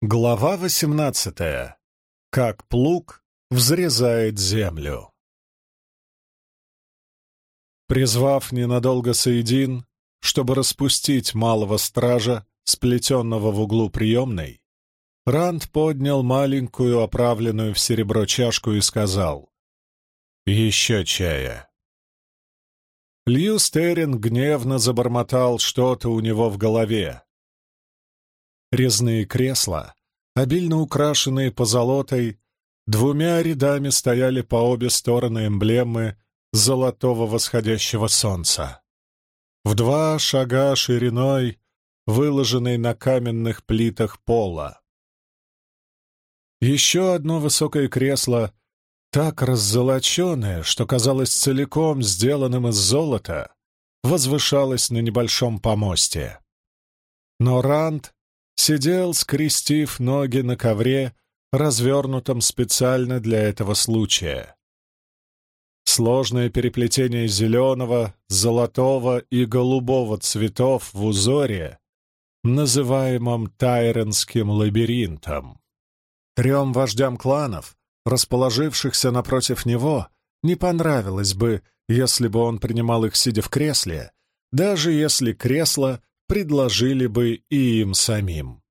Глава восемнадцатая. Как плуг взрезает землю. Призвав ненадолго Саидин, чтобы распустить малого стража, сплетенного в углу приемной, Ранд поднял маленькую, оправленную в серебро чашку и сказал «Еще чая». Лью Стерин гневно забормотал что-то у него в голове, Резные кресла, обильно украшенные позолотой, двумя рядами стояли по обе стороны эмблемы золотого восходящего солнца. В два шага шириной, выложенной на каменных плитах пола. Еще одно высокое кресло, так раззолоченное, что казалось целиком сделанным из золота, возвышалось на небольшом помосте. Но Ранд сидел, скрестив ноги на ковре, развернутом специально для этого случая. Сложное переплетение зеленого, золотого и голубого цветов в узоре, называемом Тайренским лабиринтом. Трем вождям кланов, расположившихся напротив него, не понравилось бы, если бы он принимал их, сидя в кресле, даже если кресло предложили бы и им самим.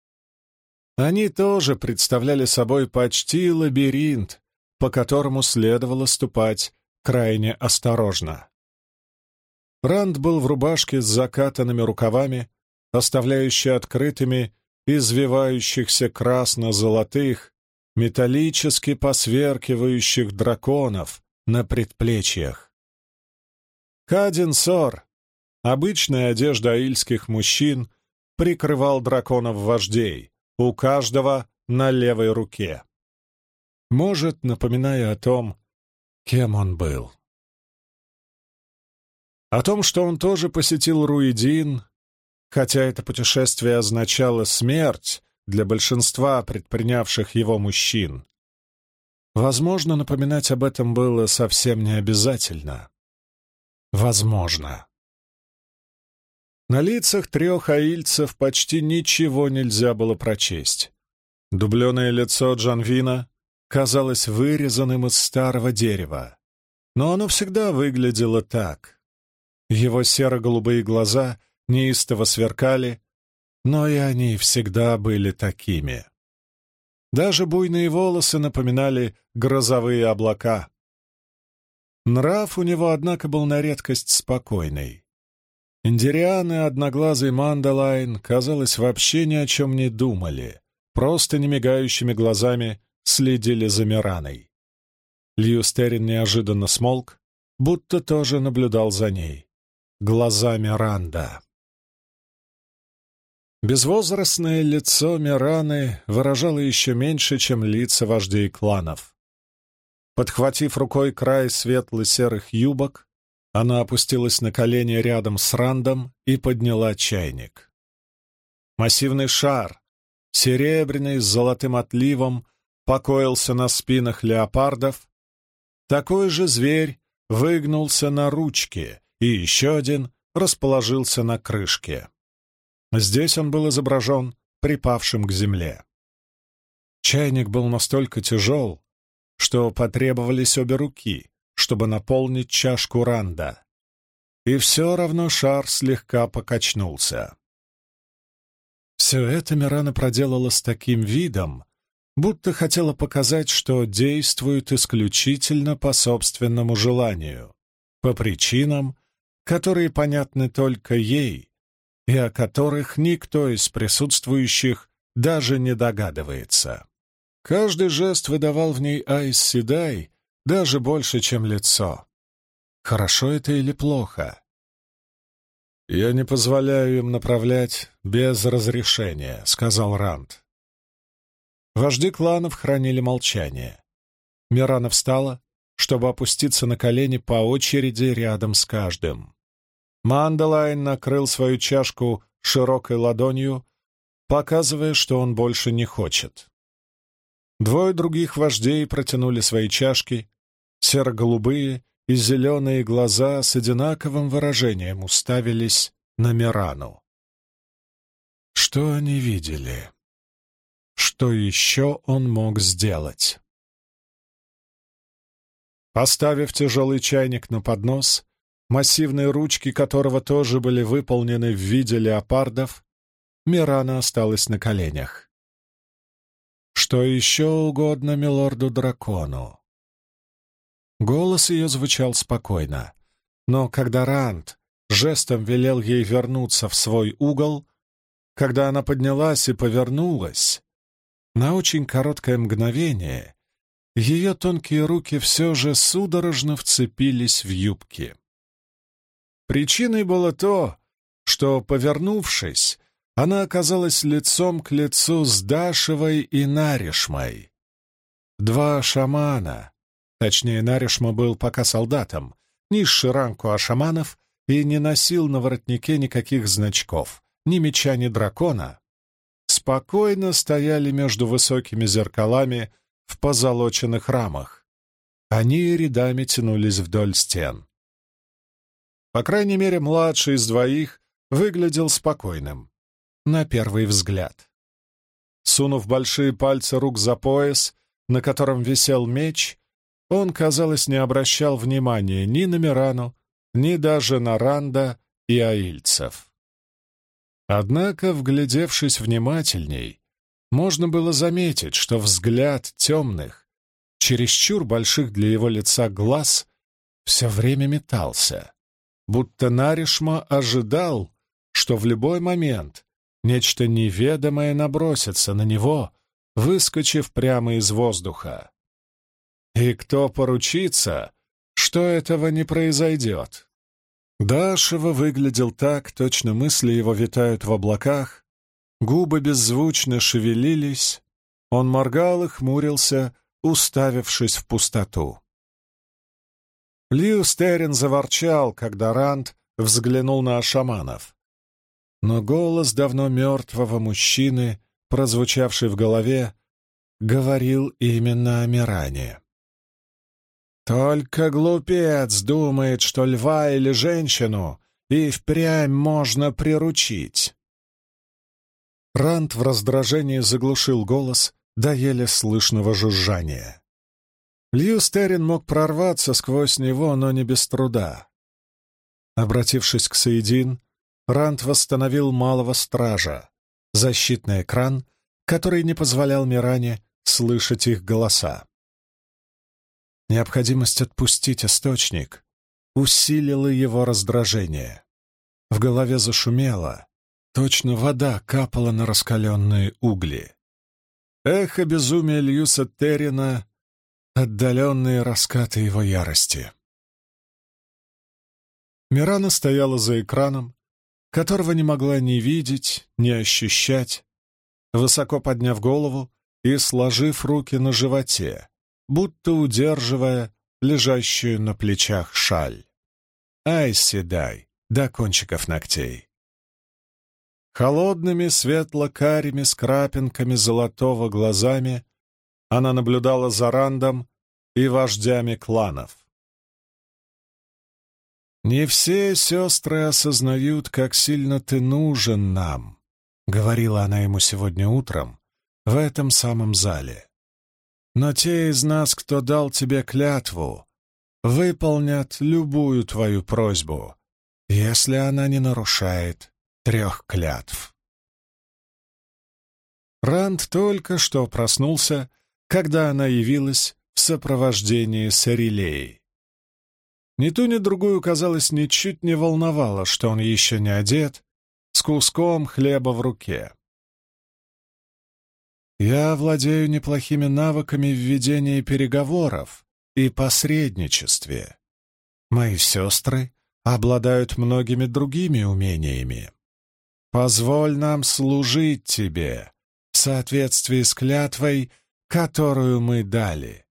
Они тоже представляли собой почти лабиринт, по которому следовало ступать крайне осторожно. Ранд был в рубашке с закатанными рукавами, оставляющей открытыми извивающихся красно-золотых, металлически посверкивающих драконов на предплечьях. Кадин Сор Обычная одежда аильских мужчин прикрывал драконов-вождей, у каждого на левой руке. Может, напоминая о том, кем он был. О том, что он тоже посетил Руидин, хотя это путешествие означало смерть для большинства предпринявших его мужчин. Возможно, напоминать об этом было совсем не обязательно. Возможно. На лицах трех аильцев почти ничего нельзя было прочесть. Дубленое лицо Джанвина казалось вырезанным из старого дерева, но оно всегда выглядело так. Его серо-голубые глаза неистово сверкали, но и они всегда были такими. Даже буйные волосы напоминали грозовые облака. Нрав у него, однако, был на редкость спокойный. Индириан и одноглазый Мандалайн, казалось, вообще ни о чем не думали, просто немигающими глазами следили за Мираной. Льюстерин неожиданно смолк, будто тоже наблюдал за ней. Глаза Миранда. Безвозрастное лицо Мираны выражало еще меньше, чем лица вождей кланов. Подхватив рукой край светло-серых юбок, она опустилась на колени рядом с Рандом и подняла чайник. Массивный шар, серебряный с золотым отливом, покоился на спинах леопардов. Такой же зверь выгнулся на ручке, и еще один расположился на крышке. Здесь он был изображен припавшим к земле. Чайник был настолько тяжел, что потребовались обе руки, чтобы наполнить чашку Ранда. И все равно шар слегка покачнулся. Все это Мирана проделала с таким видом, будто хотела показать, что действует исключительно по собственному желанию, по причинам, которые понятны только ей и о которых никто из присутствующих даже не догадывается. Каждый жест выдавал в ней Айс Седай даже больше, чем лицо. Хорошо это или плохо? «Я не позволяю им направлять без разрешения», — сказал Ранд. Вожди кланов хранили молчание. Мирана встала, чтобы опуститься на колени по очереди рядом с каждым. Мандалайн накрыл свою чашку широкой ладонью, показывая, что он больше не хочет. Двое других вождей протянули свои чашки, Серо-голубые и зеленые глаза с одинаковым выражением уставились на Мирану. Что они видели? что еще он мог сделать. Поставив тяжелый чайник на поднос, массивные ручки которого тоже были выполнены в виде леопардов, Мирана осталась на коленях. Что еще угодно милорду-дракону? Голос ее звучал спокойно, но когда Ранд жестом велел ей вернуться в свой угол, когда она поднялась и повернулась, на очень короткое мгновение ее тонкие руки все же судорожно вцепились в юбки. Причиной было то, что, повернувшись, она оказалась лицом к лицу с Дашевой и Наришмой. Два шамана, точнее, Наришма был пока солдатом, низший ранку ашаманов и не носил на воротнике никаких значков, ни меча, ни дракона, спокойно стояли между высокими зеркалами в позолоченных рамах. Они рядами тянулись вдоль стен. По крайней мере, младший из двоих выглядел спокойным, на первый взгляд. Сунув большие пальцы рук за пояс, на котором висел меч, он, казалось, не обращал внимания ни на Мирану, ни даже на Ранда и аильцев. Однако, вглядевшись внимательней, можно было заметить, что взгляд темных, чересчур больших для его лица глаз, все время метался, будто Наришма ожидал, что в любой момент нечто неведомое набросится на него, выскочив прямо из воздуха. И кто поручится, что этого не произойдет? Дашева выглядел так, точно мысли его витают в облаках, Губы беззвучно шевелились, он моргал и хмурился, уставившись в пустоту. Лью Стерин заворчал, когда Ранд взглянул на шаманов. Но голос давно мертвого мужчины, прозвучавший в голове, говорил именно о Миране. Только глупец думает, что льва или женщину и впрямь можно приручить. Рант в раздражении заглушил голос до еле слышного жужжания. Льюстерин мог прорваться сквозь него, но не без труда. Обратившись к Саидин, Рант восстановил малого стража, защитный экран, который не позволял Миране слышать их голоса. Необходимость отпустить источник усилила его раздражение. В голове зашумело, Точно вода капала на раскаленные угли. Эхо безумия Льюса Террина, отдаленные раскаты его ярости. Мирана стояла за экраном, которого не могла ни видеть, ни ощущать, высоко подняв голову и сложив руки на животе, будто удерживая лежащую на плечах шаль. Ай, седай, до кончиков ногтей. Холодными светло-карими с крапинками золотого глазами она наблюдала за Рандом и вождями кланов. «Не все сестры осознают, как сильно ты нужен нам», — говорила она ему сегодня утром в этом самом зале. «Но те из нас, кто дал тебе клятву, выполнят любую твою просьбу, если она не нарушает трех клятв. Ранд только что проснулся, когда она явилась в сопровождении Сарилеи. Ни ту, ни другую, казалось, ничуть не волновало, что он еще не одет, с куском хлеба в руке. «Я владею неплохими навыками в ведении переговоров и посредничестве. Мои сестры обладают многими другими умениями. Позволь нам служить Тебе в соответствии с клятвой, которую мы дали.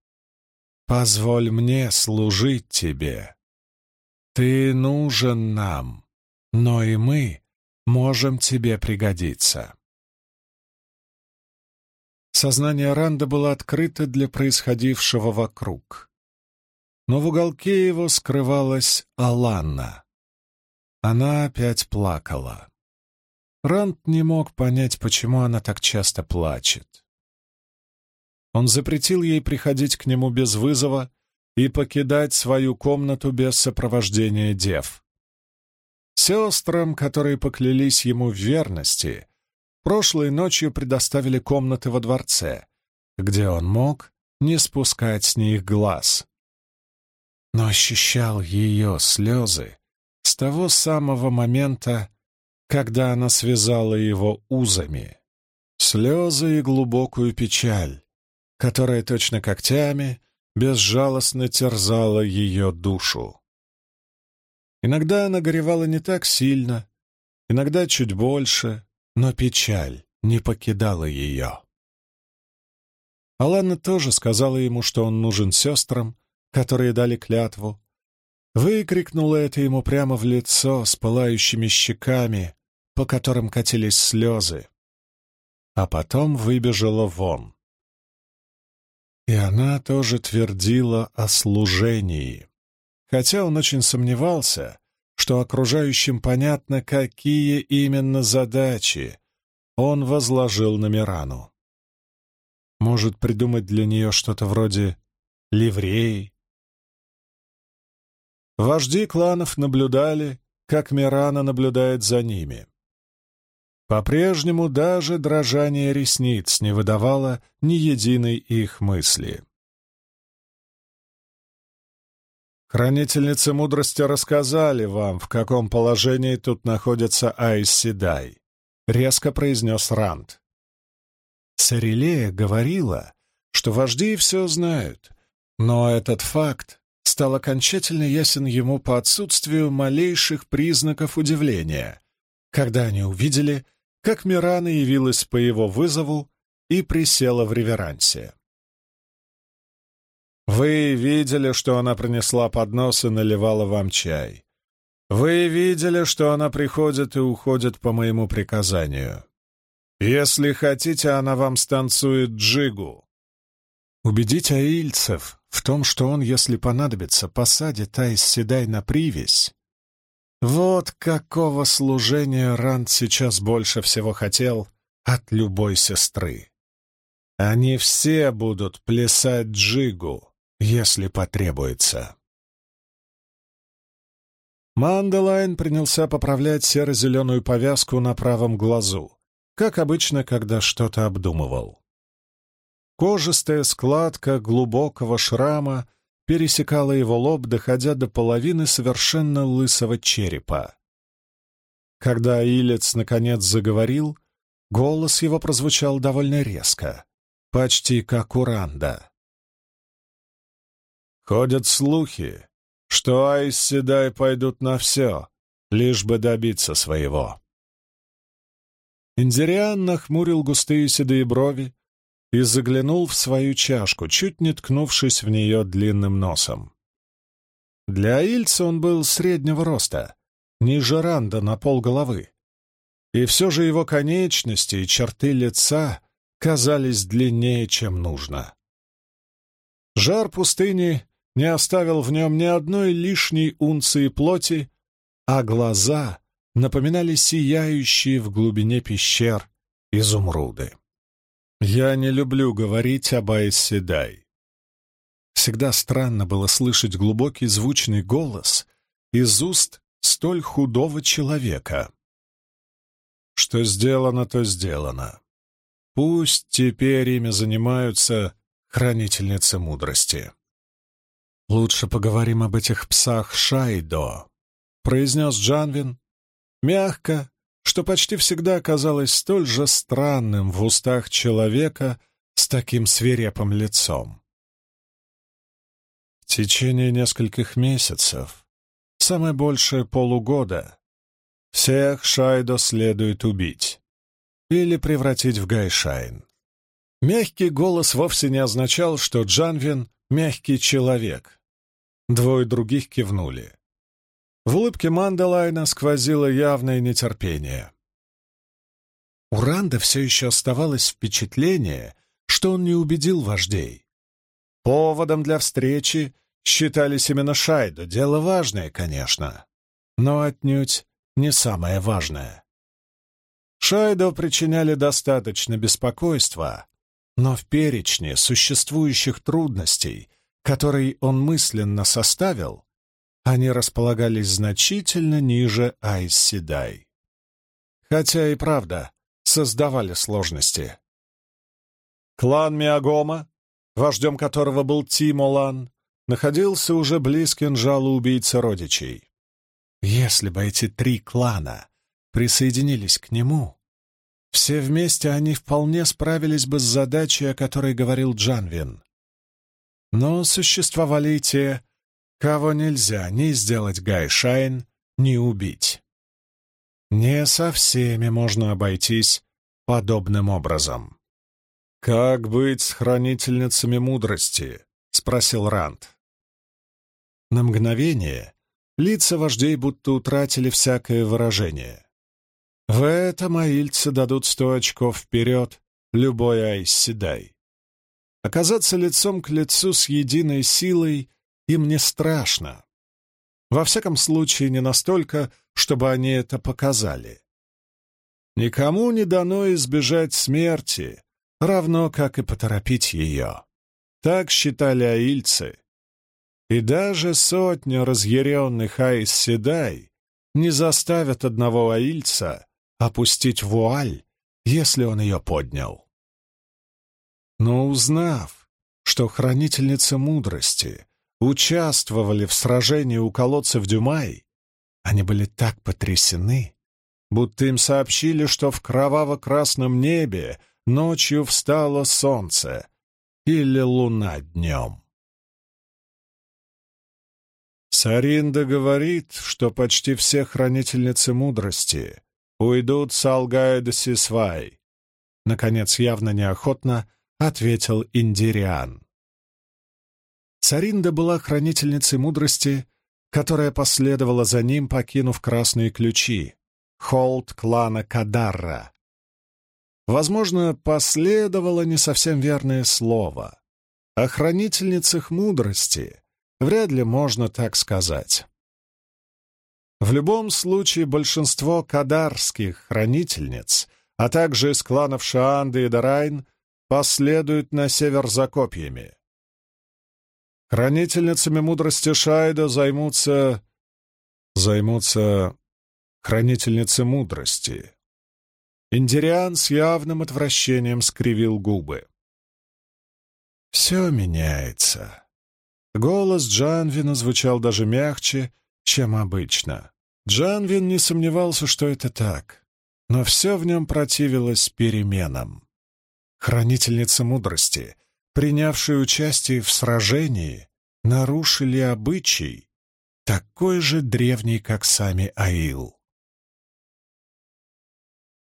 Позволь мне служить Тебе. Ты нужен нам, но и мы можем Тебе пригодиться. Сознание Ранда было открыто для происходившего вокруг. Но в уголке его скрывалась Аланна. Она опять плакала. Ранд не мог понять, почему она так часто плачет. Он запретил ей приходить к нему без вызова и покидать свою комнату без сопровождения дев. Сестрам, которые поклялись ему в верности, прошлой ночью предоставили комнаты во дворце, где он мог не спускать с них глаз. Но ощущал ее слезы с того самого момента, когда она связала его узами. Слезы и глубокую печаль, которая точно когтями безжалостно терзала ее душу. Иногда она горевала не так сильно, иногда чуть больше, но печаль не покидала ее. Алана тоже сказала ему, что он нужен сестрам, которые дали клятву. Выкрикнула это ему прямо в лицо с пылающими щеками, по которым катились слезы. А потом выбежала вон. И она тоже твердила о служении. Хотя он очень сомневался, что окружающим понятно, какие именно задачи он возложил на Мирану. Может придумать для нее что-то вроде ливреи. Вожди кланов наблюдали, как Мирана наблюдает за ними. По-прежнему даже дрожание ресниц не выдавало ни единой их мысли. Хранительницы мудрости рассказали вам, в каком положении тут находится Айс Седай, — резко произнес Ранд. Сарелея говорила, что вожди все знают, но этот факт стал окончательно ясен ему по отсутствию малейших признаков удивления, когда они увидели, как Мирана явилась по его вызову и присела в реверансе. «Вы видели, что она принесла поднос и наливала вам чай. Вы видели, что она приходит и уходит по моему приказанию. Если хотите, она вам станцует джигу. Убедить аильцев в том, что он, если понадобится, посадит Айс Седай на привязь. Вот какого служения Ранд сейчас больше всего хотел от любой сестры. Они все будут плясать джигу, если потребуется. Мандалайн принялся поправлять серо-зеленую повязку на правом глазу как обычно, когда что-то обдумывал. Кожистая складка глубокого шрама пересекала его лоб, доходя до половины совершенно лысого черепа. Когда Илец наконец заговорил, голос его прозвучал довольно резко, почти как у Ранда. «Ходят слухи, что Айс Седай пойдут на все, лишь бы добиться своего. Индириан нахмурил густые седые брови и заглянул в свою чашку, чуть не ткнувшись в нее длинным носом. Для Ильца он был среднего роста, ниже Ранда на полголовы, и все же его конечности и черты лица казались длиннее, чем нужно. Жар пустыни не оставил в нем ни одной лишней унции плоти, а глаза напоминали сияющие в глубине пещер изумруды. Я не люблю говорить об Айседай. Всегда странно было слышать глубокий звучный голос из уст столь худого человека. Что сделано, то сделано. Пусть теперь ими занимаются хранительницы мудрости. «Лучше поговорим об этих псах Шайдо», — произнес Джанвин, мягко, что почти всегда казалось столь же странным в устах человека с таким свирепым лицом. В течение нескольких месяцев, самое большее полугода, всех Шайдо следует убить или превратить в Гайшайн. Мягкий голос вовсе не означал, что Джанвин — мягкий человек. Двое других кивнули. В улыбке Мандалайна сквозило явное нетерпение. У Ранда все еще оставалось впечатление, что он не убедил вождей. Поводом для встречи считались именно Шайду, дело важное, конечно, но отнюдь не самое важное. Шайду причиняли достаточно беспокойства, Но в перечне существующих трудностей, который он мысленно составил, они располагались значительно ниже Айс-Седай. Хотя и правда создавали сложности. Клан Миагома, вождем которого был Тимолан, находился уже близ кинжала убийцы родичей. Если бы эти три клана присоединились к нему, все вместе они вполне справились бы с задачей, о которой говорил Джанвин. Но существовали и те, кого нельзя ни сделать Гайшайн, ни убить. Не со всеми можно обойтись подобным образом. «Как быть с хранительницами мудрости?» — спросил Ранд. На мгновение лица вождей будто утратили всякое выражение. В этом аильцы дадут сто очков вперед любой айсседай. Оказаться лицом к лицу с единой силой им не страшно. Во всяком случае, не настолько, чтобы они это показали. Никому не дано избежать смерти, равно как и поторопить ее. Так считали аильцы. И даже сотня разъяренных Айс-Седай не заставят одного аильца опустить вуаль, если он ее поднял. Но узнав, что хранительница мудрости участвовали в сражении у колодцев Дюмай, они были так потрясены, будто им сообщили, что в кроваво-красном небе ночью встало солнце или луна днем. Саринда говорит, что почти все хранительницы мудрости уйдут с Алгая Сисвай. Наконец, явно неохотно ответил Индириан. Саринда была хранительницей мудрости, которая последовала за ним, покинув красные ключи, холд клана Кадарра. Возможно, последовало не совсем верное слово. О хранительницах мудрости вряд ли можно так сказать. В любом случае большинство кадарских хранительниц, а также из кланов Шаанды и Дарайн, последуют на север за копьями. Хранительницами мудрости Шайда займутся... займутся хранительницы мудрости. Индириан с явным отвращением скривил губы. Все меняется. Голос Джанвина звучал даже мягче, чем обычно. Джанвин не сомневался, что это так, но все в нем противилось переменам. Хранительница мудрости, принявшие участие в сражении, нарушили обычай, такой же древний, как сами Аил.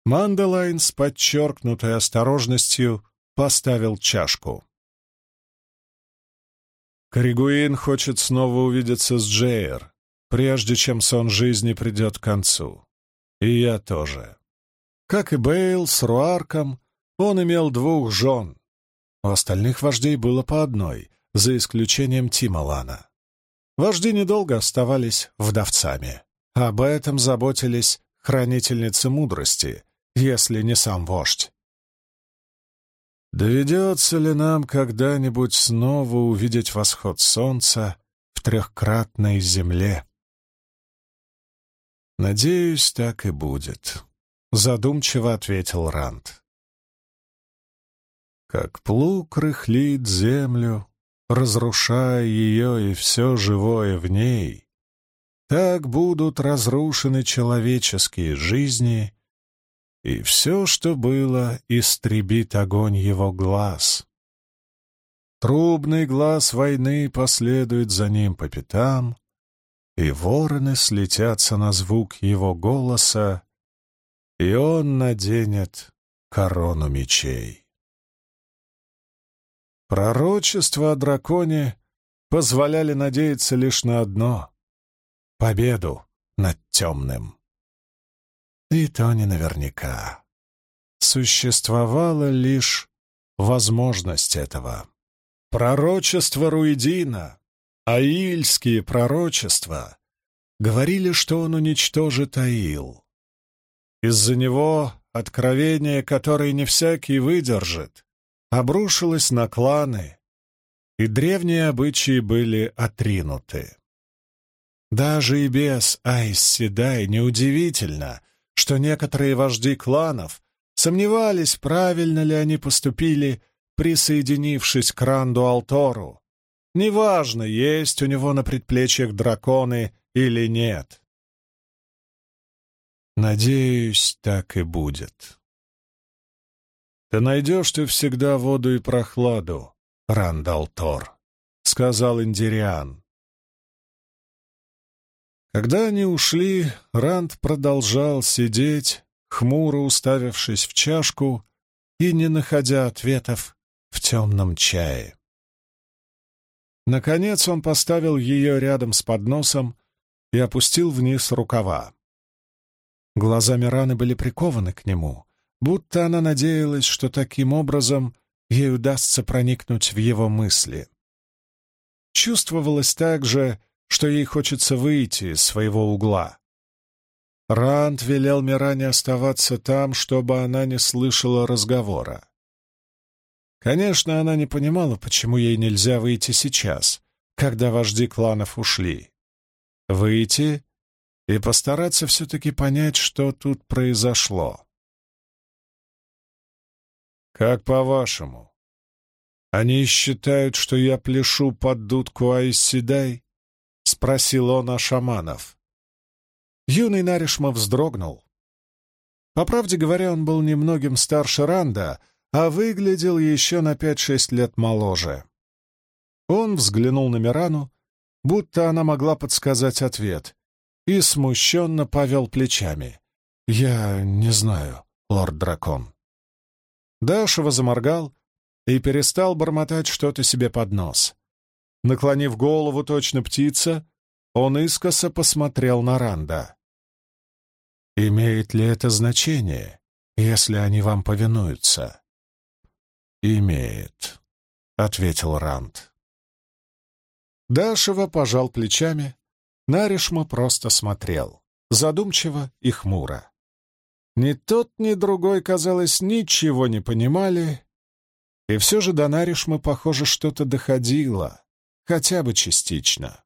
Мандалайн с подчеркнутой осторожностью поставил чашку. Коригуин хочет снова увидеться с Джейер, прежде чем сон жизни придет к концу. И я тоже. Как и Бейл с Руарком, он имел двух жен. У остальных вождей было по одной, за исключением Тималана. Вожди недолго оставались вдовцами. Об этом заботились хранительницы мудрости, если не сам вождь. Доведется ли нам когда-нибудь снова увидеть восход солнца в трехкратной земле? «Надеюсь, так и будет», — задумчиво ответил Ранд. «Как плуг рыхлит землю, разрушая ее и все живое в ней, так будут разрушены человеческие жизни, и все, что было, истребит огонь его глаз. Трубный глаз войны последует за ним по пятам, и вороны слетятся на звук его голоса, и он наденет корону мечей. Пророчества о драконе позволяли надеяться лишь на одно — победу над темным. И то не наверняка. Существовала лишь возможность этого. Пророчество Руидина Аильские пророчества говорили, что он уничтожит Аил. Из-за него откровение, которое не всякий выдержит, обрушилась на кланы, и древние обычаи были отринуты. Даже и без Айс Седай неудивительно, что некоторые вожди кланов сомневались, правильно ли они поступили, присоединившись к Ранду Алтору. Неважно, есть у него на предплечьях драконы или нет. Надеюсь, так и будет. «Ты найдешь ты всегда воду и прохладу, Рандал Тор», — сказал Индириан. Когда они ушли, Ранд продолжал сидеть, хмуро уставившись в чашку и не находя ответов в темном чае. Наконец он поставил ее рядом с подносом и опустил вниз рукава. Глаза Мираны были прикованы к нему, будто она надеялась, что таким образом ей удастся проникнуть в его мысли. Чувствовалось также, что ей хочется выйти из своего угла. Ранд велел Миране оставаться там, чтобы она не слышала разговора. Конечно, она не понимала, почему ей нельзя выйти сейчас, когда вожди кланов ушли. Выйти и постараться все-таки понять, что тут произошло. «Как по-вашему? Они считают, что я пляшу под дудку Айсседай?» — спросил он о шаманов. Юный Наришма вздрогнул. По правде говоря, он был немногим старше Ранда, а выглядел еще на пять-шесть лет моложе. Он взглянул на Мирану, будто она могла подсказать ответ, и смущенно повел плечами. «Я не знаю, лорд-дракон». Дашева заморгал и перестал бормотать что-то себе под нос. Наклонив голову точно птица, он искоса посмотрел на Ранда. «Имеет ли это значение, если они вам повинуются?» «Имеет», — ответил Ранд. Дашева пожал плечами. Наришма просто смотрел, задумчиво и хмуро. Ни тот, ни другой, казалось, ничего не понимали, и все же до Наришмы, похоже, что-то доходило, хотя бы частично.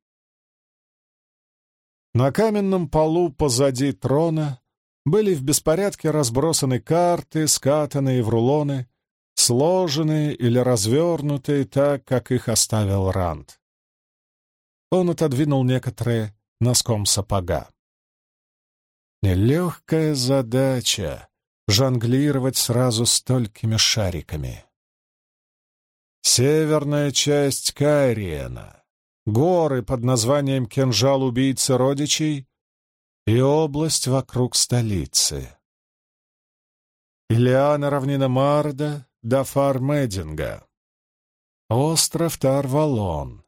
На каменном полу позади трона были в беспорядке разбросаны карты, скатанные в рулоны, сложенные или развернутые так, как их оставил Ранд. Он отодвинул некоторые носком сапога. Нелегкая задача — жонглировать сразу столькими шариками. Северная часть Кайриена, горы под названием Кинжал убийцы родичей и область вокруг столицы. Илиана равнина Марда до Фармединга, остров Тарвалон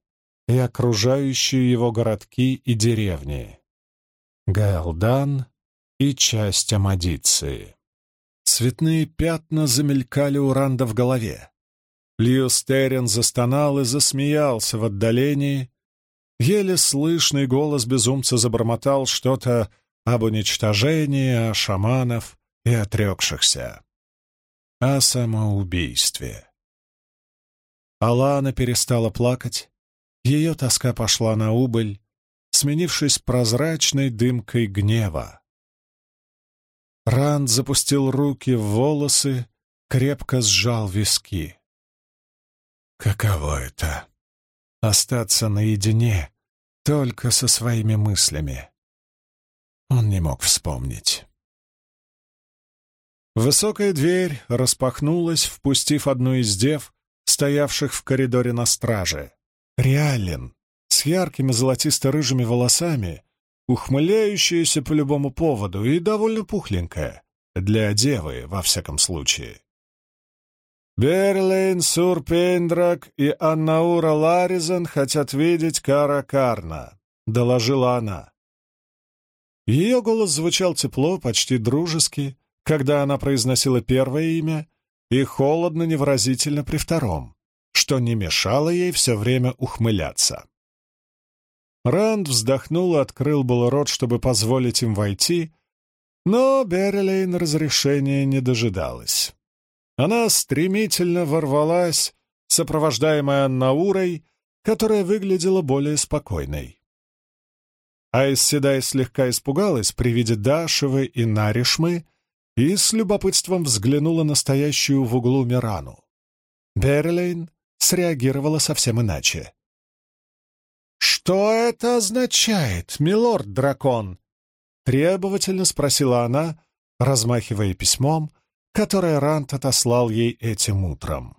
и окружающие его городки и деревни, Гаэлдан и часть Амадиции. Цветные пятна замелькали у Ранда в голове. Лиостерин застонал и засмеялся в отдалении. Еле слышный голос безумца забормотал что-то об уничтожении, о шаманов и отрекшихся. О самоубийстве. Алана перестала плакать. Ее тоска пошла на убыль, сменившись прозрачной дымкой гнева. Ранд запустил руки в волосы, крепко сжал виски. Каково это — остаться наедине только со своими мыслями? Он не мог вспомнить. Высокая дверь распахнулась, впустив одну из дев, стоявших в коридоре на страже. Реален, с яркими золотисто-рыжими волосами, ухмыляющаяся по любому поводу и довольно пухленькая, для девы, во всяком случае. Берлейн, Сурпендрак и Аннаура Ларизен хотят видеть Кара Карна, — доложила она. Ее голос звучал тепло, почти дружески, когда она произносила первое имя, и холодно-невыразительно при втором, что не мешало ей все время ухмыляться. Ранд вздохнул и открыл был рот, чтобы позволить им войти, но Берлейн разрешения не дожидалась. она стремительно ворвалась, сопровождаемая Наурой, которая выглядела более спокойной. Айс Седай слегка испугалась при виде Дашевы и Наришмы и с любопытством взглянула на стоящую в углу Мирану. Берлейн среагировала совсем иначе. «Что это означает, милорд-дракон?» — требовательно спросила она, размахивая письмом, которое Рант отослал ей этим утром.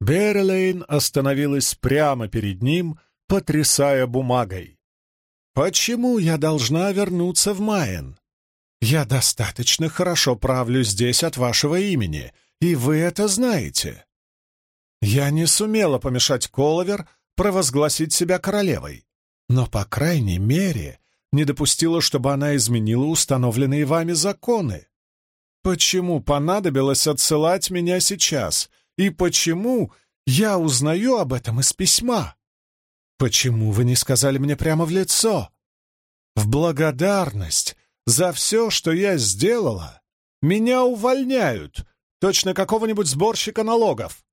Берлейн остановилась прямо перед ним, потрясая бумагой. «Почему я должна вернуться в Майен? Я достаточно хорошо правлю здесь от вашего имени, и вы это знаете. Я не сумела помешать Коловер провозгласить себя королевой, но, по крайней мере, не допустила, чтобы она изменила установленные вами законы. Почему понадобилось отсылать меня сейчас? И почему я узнаю об этом из письма? Почему вы не сказали мне прямо в лицо? В благодарность за все, что я сделала, меня увольняют, точно какого-нибудь сборщика налогов,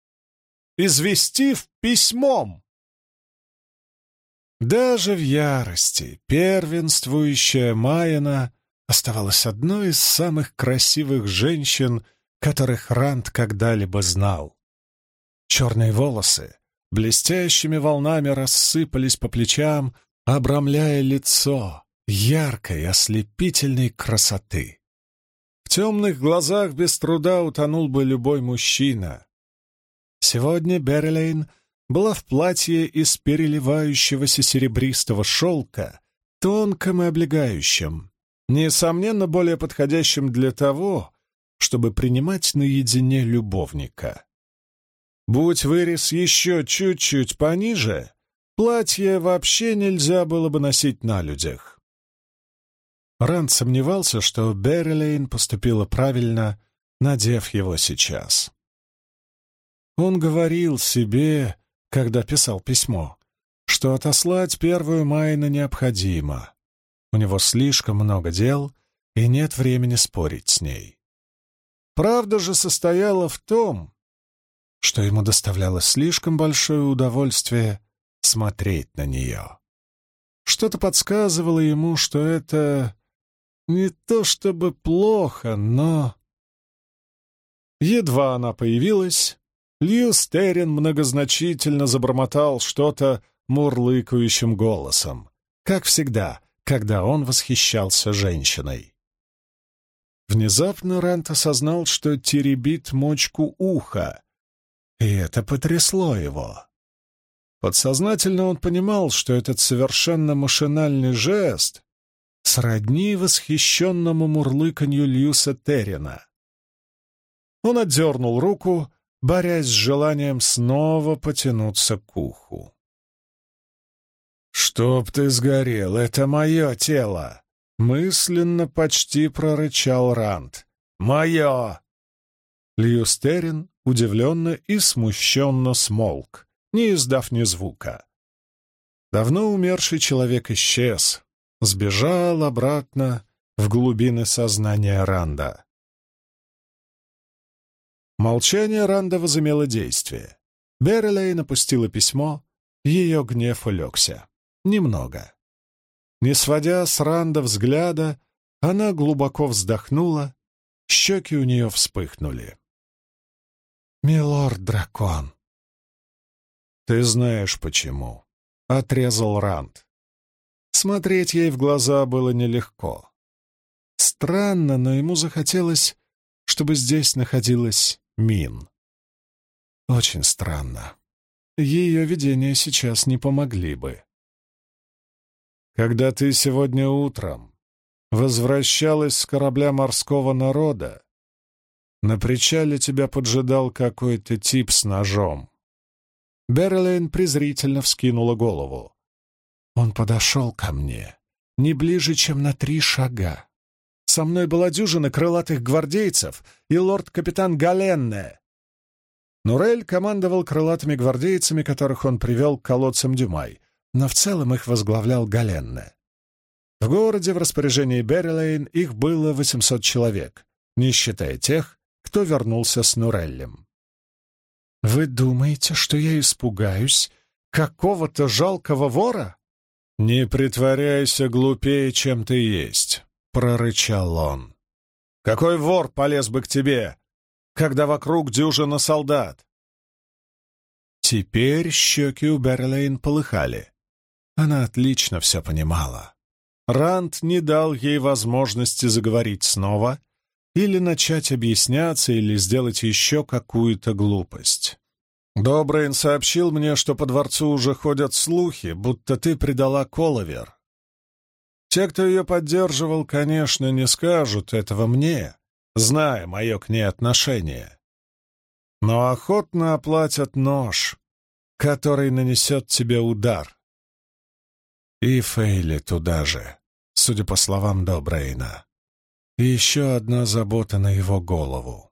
известив письмом. Даже в ярости первенствующая Майена оставалась одной из самых красивых женщин, которых Ранд когда-либо знал. Черные волосы блестящими волнами рассыпались по плечам, обрамляя лицо яркой, ослепительной красоты. В темных глазах без труда утонул бы любой мужчина. Сегодня Берлейн была в платье из переливающегося серебристого шелка, тонком и облегающем, несомненно, более подходящим для того, чтобы принимать наедине любовника. Будь вырез еще чуть-чуть пониже, платье вообще нельзя было бы носить на людях. Ранд сомневался, что Беррилейн поступила правильно, надев его сейчас. Он говорил себе, когда писал письмо, что отослать первую Майна необходимо. У него слишком много дел, и нет времени спорить с ней. Правда же состояла в том, что ему доставляло слишком большое удовольствие смотреть на нее. Что-то подсказывало ему, что это не то чтобы плохо, но... Едва она появилась, Льюс Террин многозначительно забормотал что-то мурлыкающим голосом, как всегда, когда он восхищался женщиной. Внезапно Рант осознал, что теребит мочку уха, и это потрясло его. Подсознательно он понимал, что этот совершенно машинальный жест сродни восхищенному мурлыканью Льюса Террина. Он отдернул руку, борясь с желанием снова потянуться к уху. «Чтоб ты сгорел, это мое тело!» — мысленно почти прорычал Ранд. «Мое!» Льюстерин удивленно и смущенно смолк, не издав ни звука. Давно умерший человек исчез, сбежал обратно в глубины сознания Ранда. Молчание Ранда возымело действие. Беррилей напустила письмо, ее гнев улегся. Немного. Не сводя с Ранда взгляда, она глубоко вздохнула, щеки у нее вспыхнули. «Милорд-дракон!» «Ты знаешь, почему», — отрезал Ранд. Смотреть ей в глаза было нелегко. Странно, но ему захотелось, чтобы здесь находилась Мин. Очень странно. Ее видения сейчас не помогли бы. Когда ты сегодня утром возвращалась с корабля морского народа, на причале тебя поджидал какой-то тип с ножом. Берлин презрительно вскинула голову. Он подошел ко мне, не ближе, чем на три шага. Со мной была дюжина крылатых гвардейцев и лорд-капитан Галенне. Нурель командовал крылатыми гвардейцами, которых он привел к колодцам Дюмай, но в целом их возглавлял Галенне. В городе в распоряжении Беррилейн их было 800 человек, не считая тех, кто вернулся с Нуреллем. «Вы думаете, что я испугаюсь какого-то жалкого вора?» «Не притворяйся глупее, чем ты есть», — прорычал он. «Какой вор полез бы к тебе, когда вокруг дюжина солдат?» Теперь щеки у Берлейн полыхали. Она отлично все понимала. Ранд не дал ей возможности заговорить снова или начать объясняться или сделать еще какую-то глупость. Добрейн сообщил мне, что по дворцу уже ходят слухи, будто ты предала Коловер. Те, кто ее поддерживал, конечно, не скажут этого мне, зная мое к ней отношение. Но охотно оплатят нож, который нанесет тебе удар. И Фейли туда же, судя по словам Добрейна. И еще одна забота на его голову.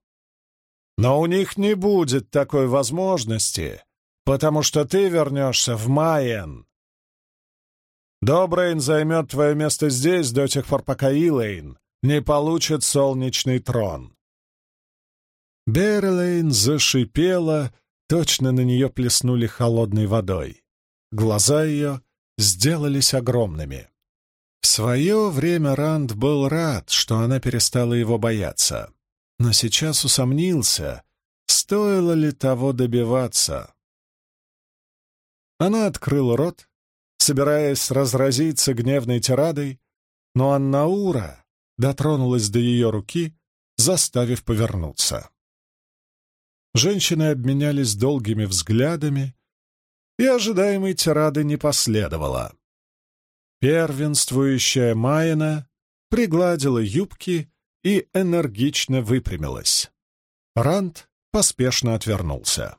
Но у них не будет такой возможности, потому что ты вернешься в Майен. Добрейн займет твое место здесь до тех пор, пока Илэйн не получит солнечный трон. Берлейн зашипела, точно на нее плеснули холодной водой. Глаза ее сделались огромными. В свое время Ранд был рад, что она перестала его бояться но сейчас усомнился, стоило ли того добиваться. Она открыла рот, собираясь разразиться гневной тирадой, но Аннаура дотронулась до ее руки, заставив повернуться. Женщины обменялись долгими взглядами, и ожидаемой тирады не последовало. Первенствующая Майна пригладила юбки и энергично выпрямилась. Ранд поспешно отвернулся.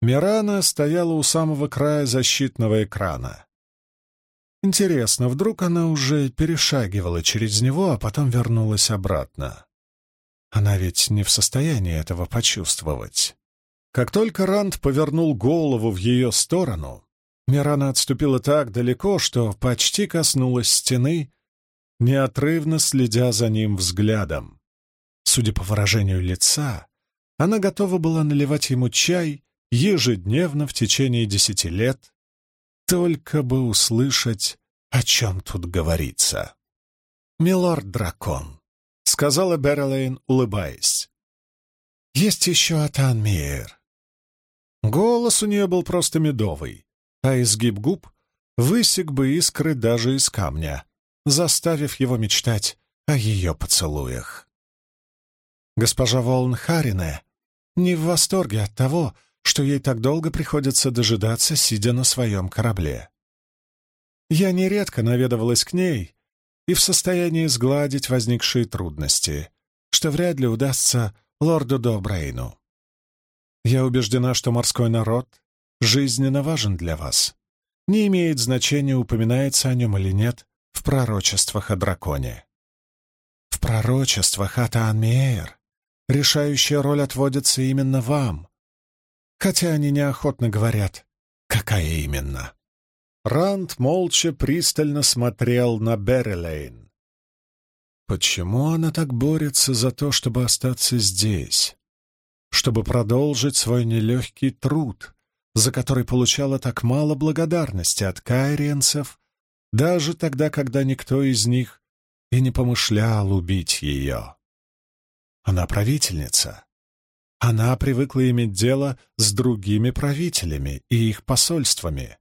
Мирана стояла у самого края защитного экрана. Интересно, вдруг она уже перешагивала через него, а потом вернулась обратно? Она ведь не в состоянии этого почувствовать. Как только Ранд повернул голову в ее сторону, Мирана отступила так далеко, что почти коснулась стены неотрывно следя за ним взглядом. Судя по выражению лица, она готова была наливать ему чай ежедневно в течение десяти лет, только бы услышать, о чем тут говорится. «Милорд-дракон», — сказала Берлейн, улыбаясь. «Есть еще Атан Мейер». Голос у нее был просто медовый, а изгиб губ высек бы искры даже из камня заставив его мечтать о ее поцелуях. Госпожа Волн Харине не в восторге от того, что ей так долго приходится дожидаться, сидя на своем корабле. Я нередко наведывалась к ней и в состоянии сгладить возникшие трудности, что вряд ли удастся лорду Добрейну. Я убеждена, что морской народ жизненно важен для вас. Не имеет значения, упоминается о нем или нет, в пророчествах о драконе. В пророчествах Атаан-Меэр решающая роль отводится именно вам, хотя они неохотно говорят, какая именно. Ранд молча пристально смотрел на Беррилейн. Почему она так борется за то, чтобы остаться здесь? Чтобы продолжить свой нелегкий труд, за который получала так мало благодарности от кайриенцев даже тогда, когда никто из них и не помышлял убить ее. Она правительница. Она привыкла иметь дело с другими правителями и их посольствами,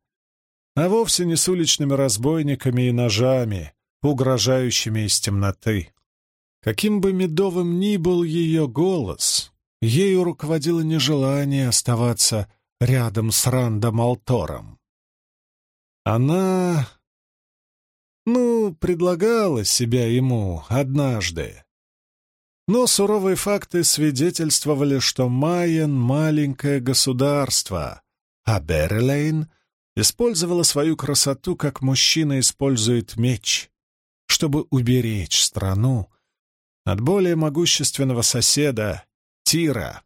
а вовсе не с уличными разбойниками и ножами, угрожающими из темноты. Каким бы медовым ни был ее голос, ею руководило нежелание оставаться рядом с Рандом Алтором. Она ну, предлагала себя ему однажды. Но суровые факты свидетельствовали, что Майен — маленькое государство, а Берлейн использовала свою красоту, как мужчина использует меч, чтобы уберечь страну от более могущественного соседа — Тира.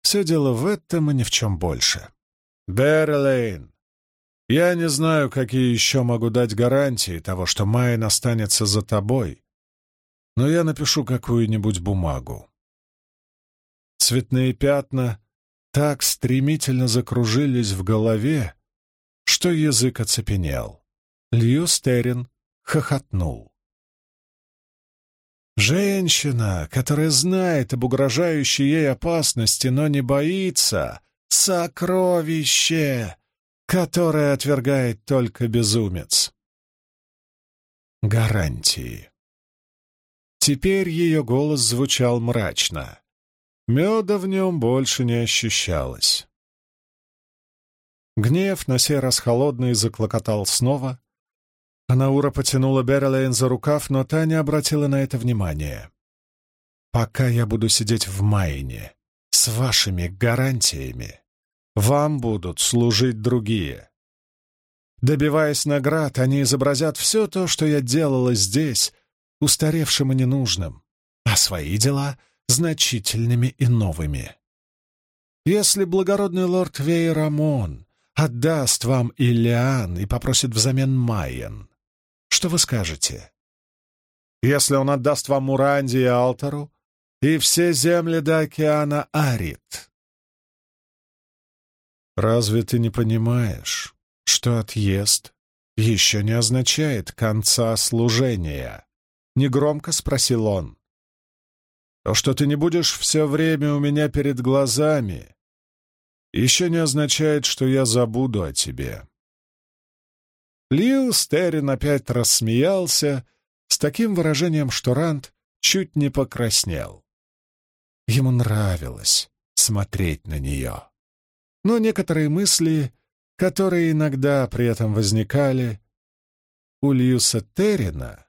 Все дело в этом и ни в чем больше. Берлейн я не знаю, какие еще могу дать гарантии того, что Майен останется за тобой. Но я напишу какую-нибудь бумагу. Цветные пятна так стремительно закружились в голове, что язык оцепенел. Лью Стерин хохотнул. Женщина, которая знает об угрожающей ей опасности, но не боится, — сокровище, которое отвергает только безумец. Гарантии. Теперь ее голос звучал мрачно. Меда в нем больше не ощущалось. Гнев на сей раз холодный заклокотал снова. Анаура потянула Берлейн за рукав, но та не обратила на это внимания. «Пока я буду сидеть в Майне с вашими гарантиями, вам будут служить другие. Добиваясь наград, они изобразят все то, что я делала здесь, устаревшим и ненужным, а свои дела — значительными и новыми. Если благородный лорд Вейрамон отдаст вам Илиан и попросит взамен Майен, что вы скажете? Если он отдаст вам Муранди и Алтару и все земли до океана Арит, разве ты не понимаешь, что отъезд еще не означает конца служения? Негромко спросил он. То, что ты не будешь все время у меня перед глазами, еще не означает, что я забуду о тебе. Лил Стерин опять рассмеялся с таким выражением, что Ранд чуть не покраснел. Ему нравилось смотреть на нее. Но некоторые мысли, которые иногда при этом возникали, у Льюса Террина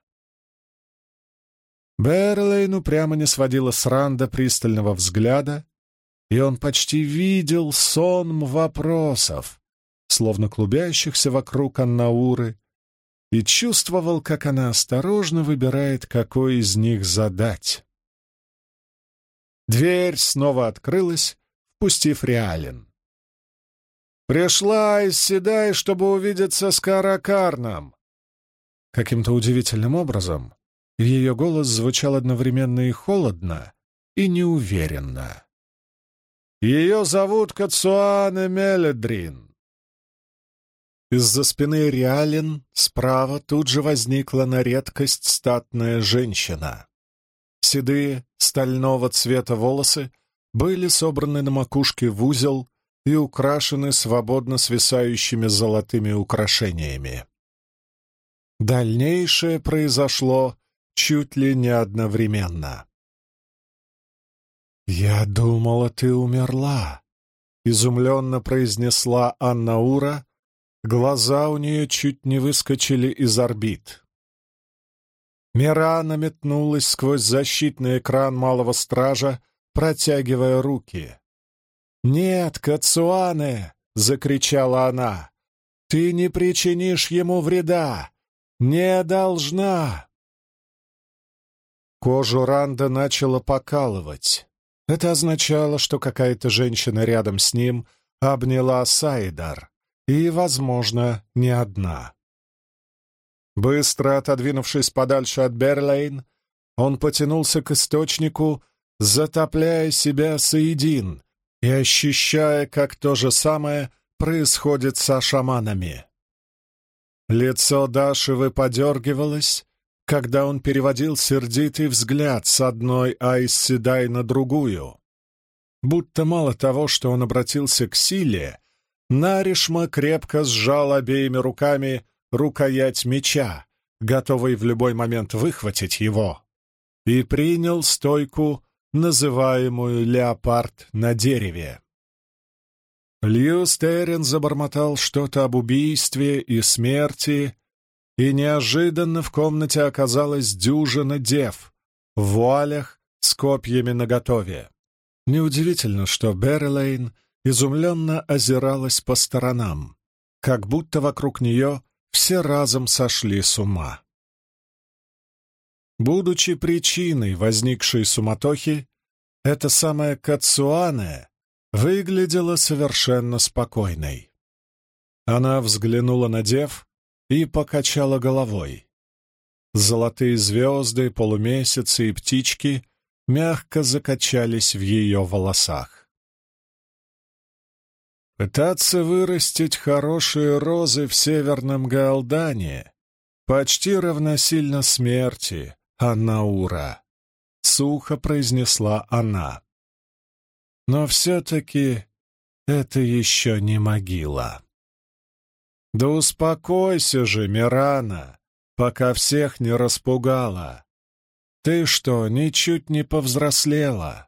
Берлейну прямо не сводила с Ранда пристального взгляда, и он почти видел сон вопросов, словно клубящихся вокруг Аннауры, и чувствовал, как она осторожно выбирает, какой из них задать. Дверь снова открылась, впустив Реалин. «Пришла из Седай, чтобы увидеться с Каракарном!» Каким-то удивительным образом ее голос звучал одновременно и холодно, и неуверенно. «Ее зовут Кацуане Меледрин». Из-за спины Риалин справа тут же возникла на редкость статная женщина. Седые, стального цвета волосы были собраны на макушке в узел и украшены свободно свисающими золотыми украшениями. Дальнейшее произошло чуть ли не одновременно. «Я думала, ты умерла», — изумленно произнесла Анна Ура. Глаза у нее чуть не выскочили из орбит. Мирана метнулась сквозь защитный экран малого стража, протягивая руки. «Нет, Кацуане!» — закричала она. «Ты не причинишь ему вреда! Не должна!» Кожу Ранда начала покалывать. Это означало, что какая-то женщина рядом с ним обняла Сайдар, и, возможно, не одна. Быстро отодвинувшись подальше от Берлейн, он потянулся к источнику, затопляя себя соедин и ощущая, как то же самое происходит со шаманами. Лицо Дашевы подергивалось, когда он переводил сердитый взгляд с одной Айс Седай на другую. Будто мало того, что он обратился к силе, Наришма крепко сжал обеими руками рукоять меча, готовый в любой момент выхватить его, и принял стойку, называемую «леопард на дереве». Лью Стерин забормотал что-то об убийстве и смерти, и неожиданно в комнате оказалась дюжина дев в вуалях с копьями наготове. Неудивительно, что Беррилейн изумленно озиралась по сторонам, как будто вокруг нее все разом сошли с ума. Будучи причиной возникшей суматохи, эта самая Кацуане выглядела совершенно спокойной. Она взглянула на дев и покачала головой. Золотые звезды, полумесяцы и птички мягко закачались в ее волосах. Пытаться вырастить хорошие розы в северном Гаалдане почти равносильно смерти, Аннаура, — сухо произнесла она. Но все-таки это еще не могила. Да успокойся же, Мирана, пока всех не распугала. Ты что, ничуть не повзрослела?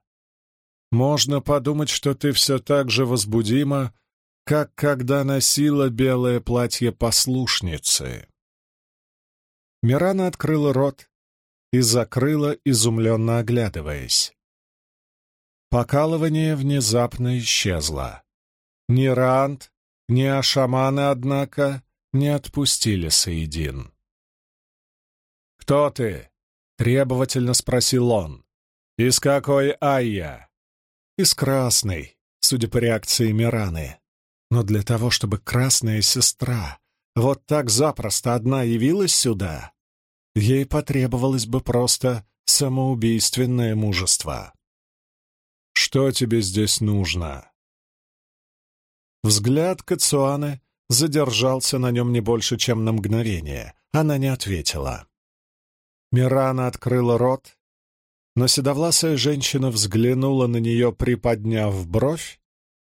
Можно подумать, что ты все так же возбудима, как когда носила белое платье послушницы. Мирана открыла рот и закрыла, изумленно оглядываясь. Покалывание внезапно исчезло. Ни Рант, ни Ашаманы, однако, не отпустили Саидин. «Кто ты?» — требовательно спросил он. «Из какой Айя?» «Из красной», судя по реакции Мираны. Но для того, чтобы красная сестра вот так запросто одна явилась сюда, ей потребовалось бы просто самоубийственное мужество. «Что тебе здесь нужно?» Взгляд Кацуаны задержался на нем не больше, чем на мгновение. Она не ответила. Мирана открыла рот, но седовласая женщина взглянула на нее, приподняв бровь,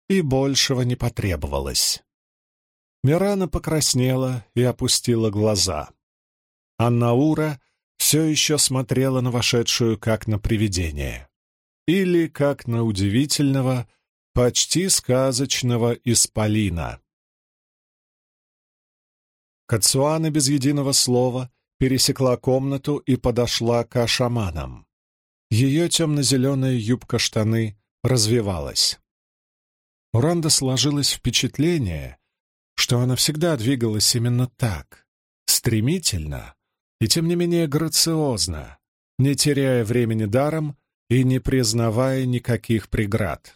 и большего не потребовалось. Мирана покраснела и опустила глаза. Аннаура все еще смотрела на вошедшую как на привидение. Или как на удивительного, почти сказочного исполина. Кацуана без единого слова пересекла комнату и подошла к ашаманам. Ее темно-зеленая юбка-штаны развивалась. У Ранда сложилось впечатление, что она всегда двигалась именно так, стремительно и, тем не менее, грациозно, не теряя времени даром и не признавая никаких преград.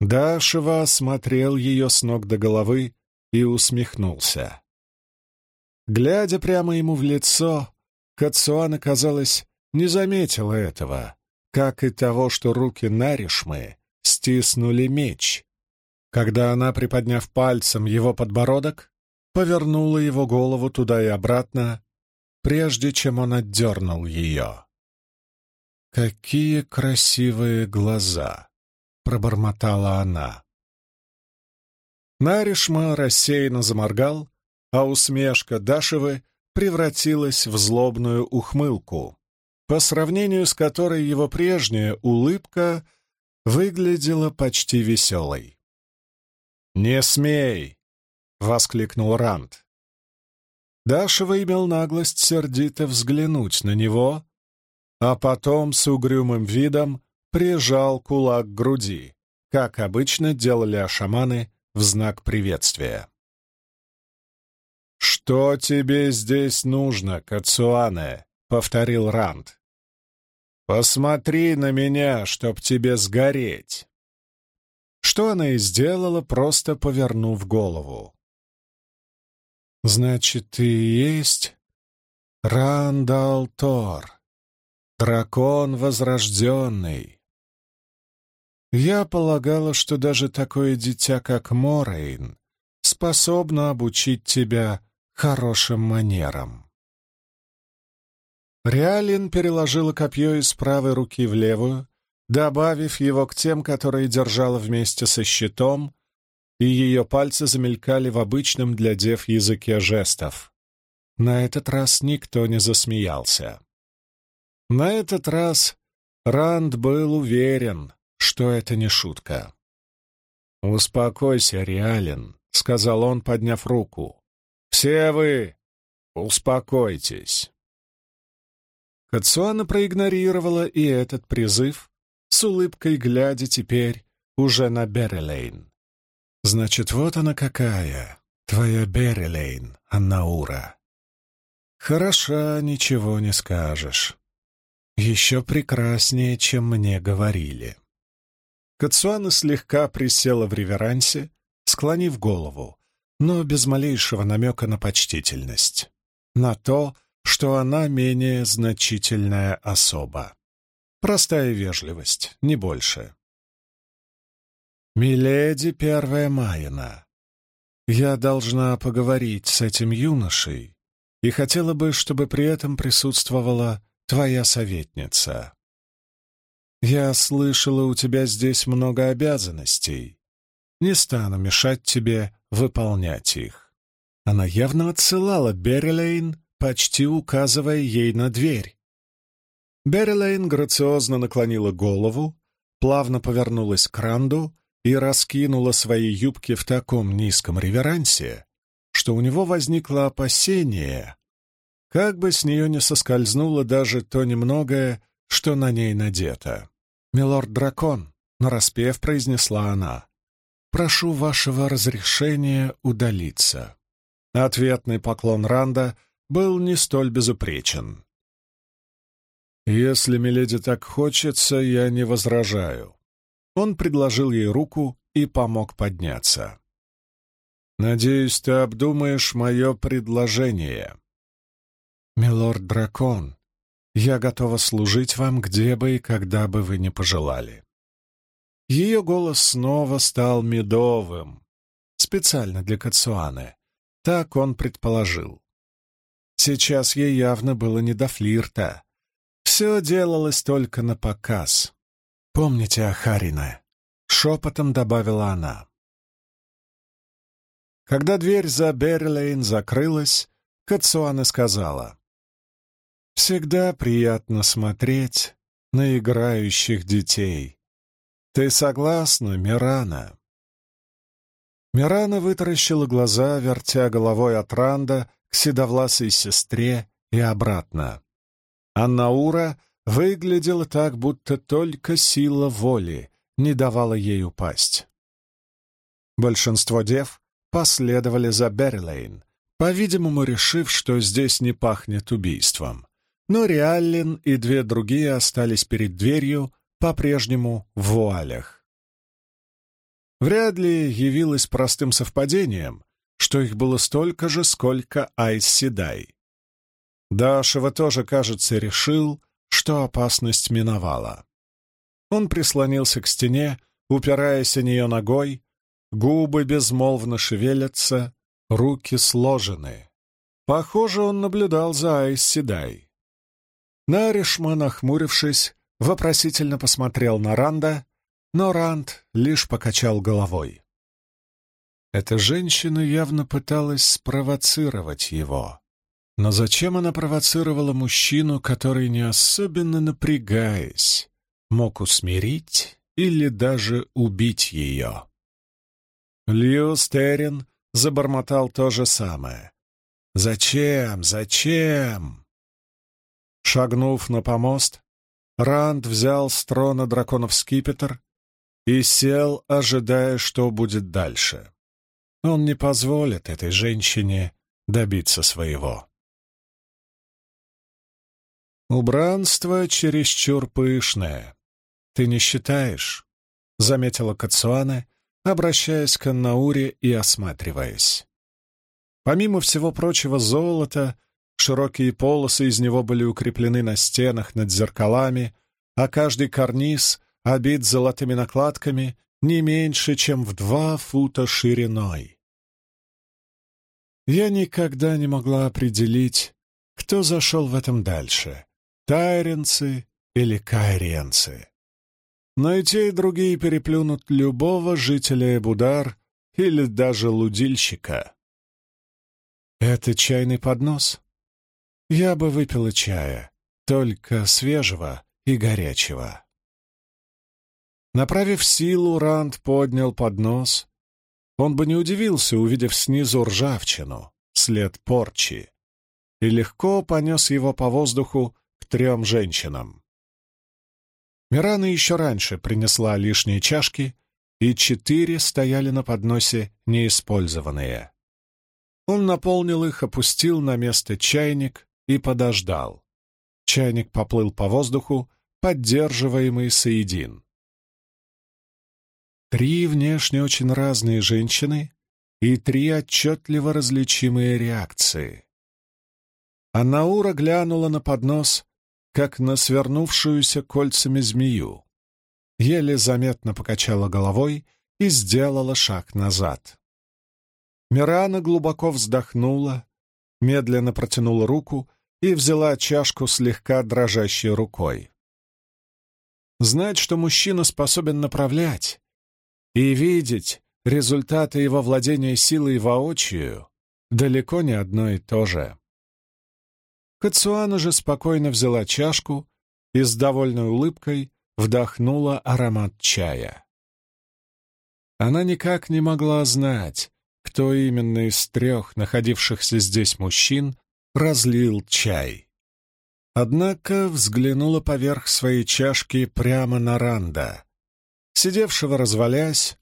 Дашева смотрел ее с ног до головы и усмехнулся. Глядя прямо ему в лицо, Кацуана, казалось, не заметила этого, как и того, что руки Наришмы стиснули меч, когда она, приподняв пальцем его подбородок, повернула его голову туда и обратно, прежде чем он отдернул ее. «Какие красивые глаза!» — пробормотала она. Наришма рассеянно заморгал, а усмешка Дашевы превратилась в злобную ухмылку, по сравнению с которой его прежняя улыбка выглядела почти веселой. «Не смей!» — воскликнул Ранд. Дашева имел наглость сердито взглянуть на него, а потом с угрюмым видом прижал кулак к груди, как обычно делали ашаманы в знак приветствия. «Что тебе здесь нужно, Кацуане?» — повторил Ранд. «Посмотри на меня, чтоб тебе сгореть!» Что она и сделала, просто повернув голову. «Значит, ты и есть Рандал Тор, дракон возрожденный. Я полагала, что даже такое дитя, как Морейн, способно обучить тебя хорошим манерам. Реалин переложила копье из правой руки в левую, добавив его к тем, которые держала вместе со щитом, и ее пальцы замелькали в обычном для дев языке жестов. На этот раз никто не засмеялся. На этот раз Ранд был уверен, что это не шутка. «Успокойся, Реалин», — сказал он, подняв руку. «Все вы успокойтесь». Кацуана проигнорировала и этот призыв, с улыбкой глядя теперь уже на Беррилейн. «Значит, вот она какая, твоя Беррилейн, Аннаура. Хороша, ничего не скажешь. Еще прекраснее, чем мне говорили». Кацуана слегка присела в реверансе, склонив голову, но без малейшего намека на почтительность. На то, что она менее значительная особа. Простая вежливость, не больше. «Миледи Первая Майена, я должна поговорить с этим юношей и хотела бы, чтобы при этом присутствовала твоя советница. Я слышала, у тебя здесь много обязанностей. Не стану мешать тебе выполнять их». Она явно отсылала Беррилейн, почти указывая ей на дверь. Беррилейн грациозно наклонила голову, плавно повернулась к Ранду и раскинула свои юбки в таком низком реверансе, что у него возникло опасение, как бы с нее не соскользнуло даже то немногое, что на ней надето. «Милорд-дракон», — нараспев произнесла она, — «прошу вашего разрешения удалиться». Ответный поклон Ранда был не столь безупречен. «Если Миледи так хочется, я не возражаю», он предложил ей руку и помог подняться. «Надеюсь, ты обдумаешь мое предложение». «Милорд-дракон, я готова служить вам где бы и когда бы вы ни пожелали». Ее голос снова стал медовым, специально для Кацуаны. Так он предположил. Сейчас ей явно было не до флирта. Все делалось только на показ. «Помните Ахарина», — шепотом добавила она. Когда дверь за Берлейн закрылась, Кацуана сказала, «Всегда приятно смотреть на играющих детей. Ты согласна, Мирана?» Мирана вытаращила глаза, вертя головой от Ранда к седовласой сестре и обратно. Аннаура выглядело так, будто только сила воли не давала ей упасть. Большинство дев последовали за Беррилейн, по-видимому, решив, что здесь не пахнет убийством. Но Риаллин и две другие остались перед дверью, по-прежнему в вуалях. Вряд ли явилось простым совпадением, что их было столько же, сколько Айс Седай. Дашева тоже, кажется, решил, что опасность миновала. Он прислонился к стене, упираясь о нее ногой, губы безмолвно шевелятся, руки сложены. Похоже, он наблюдал за Айс Седай. Наришма, нахмурившись, вопросительно посмотрел на Ранда, но Ранд лишь покачал головой. Эта женщина явно пыталась спровоцировать его. Но зачем она провоцировала мужчину, который, не особенно напрягаясь, мог усмирить или даже убить ее? Лью Стерин забормотал то же самое. «Зачем? Зачем?» Шагнув на помост, Ранд взял с трона драконов скипетр и сел, ожидая, что будет дальше. Он не позволит этой женщине добиться своего. «Убранство чересчур пышное. Ты не считаешь?» — заметила Кацуана, обращаясь к Аннауре и осматриваясь. Помимо всего прочего золота, широкие полосы из него были укреплены на стенах над зеркалами, а каждый карниз обит золотыми накладками не меньше, чем в два фута шириной. Я никогда не могла определить, кто зашел в этом дальше тайренцы или кайренцы. Но и те, и другие переплюнут любого жителя Эбудар или даже лудильщика. Это чайный поднос. Я бы выпила чая, только свежего и горячего. Направив силу, Ранд поднял поднос. Он бы не удивился, увидев снизу ржавчину, след порчи, и легко понес его по воздуху трем женщинам. Мирана еще раньше принесла лишние чашки, и четыре стояли на подносе неиспользованные. Он наполнил их, опустил на место чайник и подождал. Чайник поплыл по воздуху, поддерживаемый Саидин. Три внешне очень разные женщины и три отчетливо различимые реакции. а Наура глянула на поднос, как на свернувшуюся кольцами змею. Еле заметно покачала головой и сделала шаг назад. Мирана глубоко вздохнула, медленно протянула руку и взяла чашку слегка дрожащей рукой. Знать, что мужчина способен направлять, и видеть результаты его владения силой воочию, далеко не одно и то же. Кацуана же спокойно взяла чашку и с довольной улыбкой вдохнула аромат чая. Она никак не могла знать, кто именно из трех находившихся здесь мужчин разлил чай. Однако взглянула поверх своей чашки прямо на Ранда, сидевшего развалясь